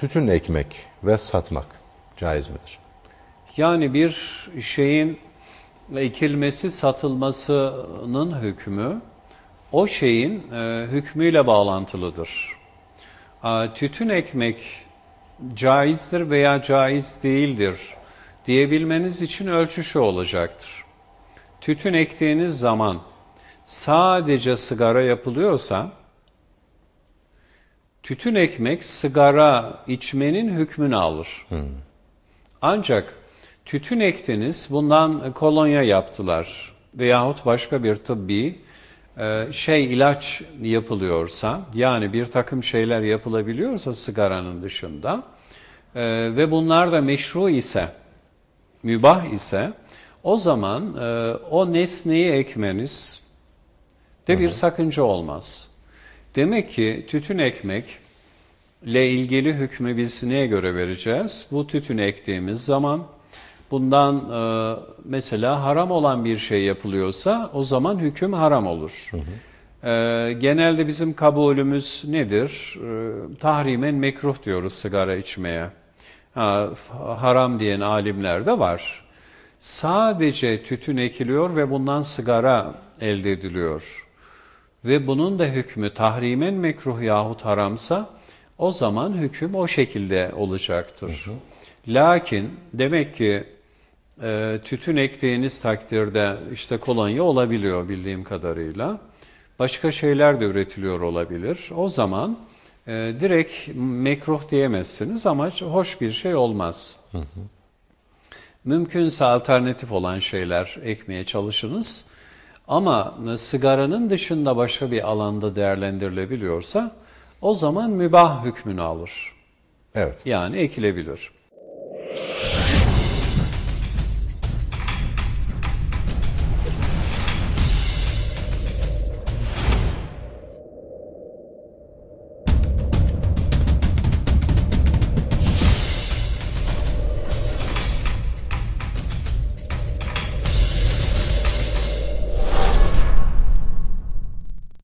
Tütün ekmek ve satmak caiz midir? Yani bir şeyin ekilmesi, satılmasının hükmü o şeyin e, hükmüyle bağlantılıdır. A, tütün ekmek caizdir veya caiz değildir diyebilmeniz için ölçü şu olacaktır. Tütün ektiğiniz zaman sadece sigara yapılıyorsa tütün ekmek sigara içmenin hükmünü alır. Ancak tütün ektiniz, bundan kolonya yaptılar veyahut başka bir tıbbi e, şey ilaç yapılıyorsa, yani bir takım şeyler yapılabiliyorsa sigaranın dışında e, ve bunlar da meşru ise, mübah ise, o zaman e, o nesneyi ekmeniz de bir sakınca olmaz. Demek ki tütün ekmek ile ilgili hükmü biz neye göre vereceğiz? Bu tütünü ektiğimiz zaman bundan e, mesela haram olan bir şey yapılıyorsa o zaman hüküm haram olur. E, genelde bizim kabulümüz nedir? E, tahrimen mekruh diyoruz sigara içmeye. Ha, haram diyen alimler de var. Sadece tütün ekiliyor ve bundan sigara elde ediliyor. Ve bunun da hükmü tahrimen mekruh yahut haramsa o zaman hüküm o şekilde olacaktır. Lakin demek ki e, tütün ektiğiniz takdirde işte kolonya olabiliyor bildiğim kadarıyla. Başka şeyler de üretiliyor olabilir. O zaman e, direkt mekruh diyemezsiniz ama hoş bir şey olmaz. Mümkünse alternatif olan şeyler ekmeye çalışınız. Ama sigaranın dışında başka bir alanda değerlendirilebiliyorsa o zaman mübah hükmünü alır. Evet. Yani ekilebilir.